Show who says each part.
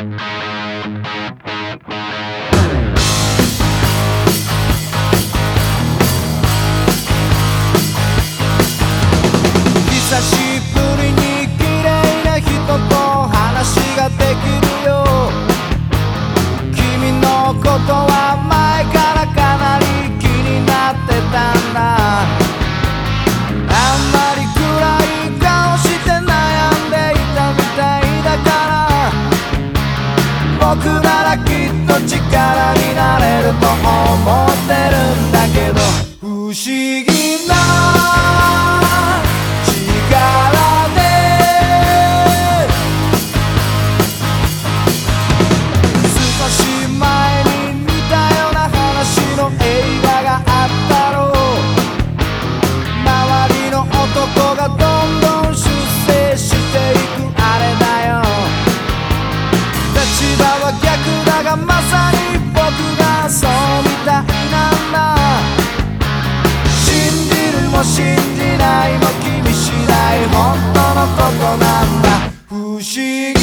Speaker 1: Thank you. 僕ならきっと力になれると思ってるんだけど。不思議ながまさに僕がそうみたいなんだ。信じるも信じないも君次第本当のことなんだ。不思議。